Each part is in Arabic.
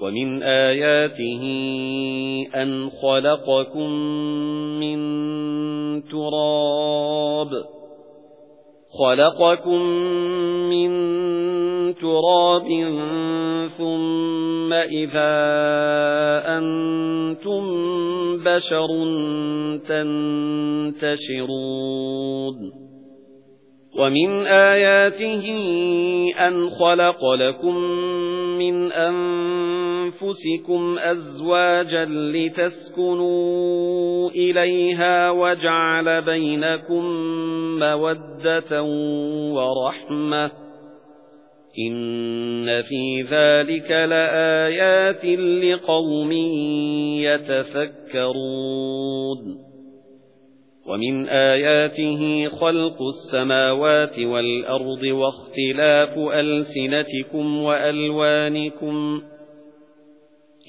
وَمِنْ آيَاتِهِ أَنْ خَلَقَكُم مِّن تُرَابٍ خَلَقَكُم مِّن تُرَابٍ ثُمَّ إِذَا أَنتُم بَشَرٌ تَنتَشِرُونَ وَمِنْ آيَاتِهِ أَنْ خَلَقَ لَكُم مِّنْ أَنفُسِكُمْ أَزْوَاجًا لِتَسْكُنُوا إِلَيْهَا وَجَعَلَ بَيْنَكُم مَّوَدَّةً وَرَحْمَةً إِنَّ فِي ذَلِكَ لَآيَاتٍ لِقَوْمٍ يَتَفَكَّرُونَ وَمِنْ آيَاتِهِ خَلْقُ السَّمَاوَاتِ وَالْأَرْضِ وَاخْتِلَافُ أَلْسِنَتِكُمْ وَأَلْوَانِكُمْ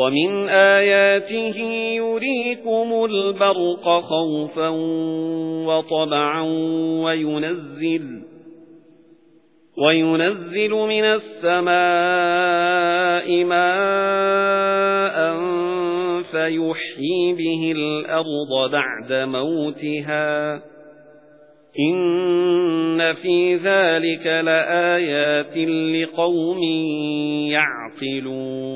وَمِنْ آيَاتِهِ يُرِيكُمُ الْبَرْقَ خَوْفًا وَطَمَعًا وَيُنَزِّلُ وَيُنَزِّلُ مِنَ السَّمَاءِ مَاءً فَيُحْيِي بِهِ الْأَرْضَ بَعْدَ مَوْتِهَا إِنَّ فِي ذَلِكَ لَآيَاتٍ لِقَوْمٍ يَعْقِلُونَ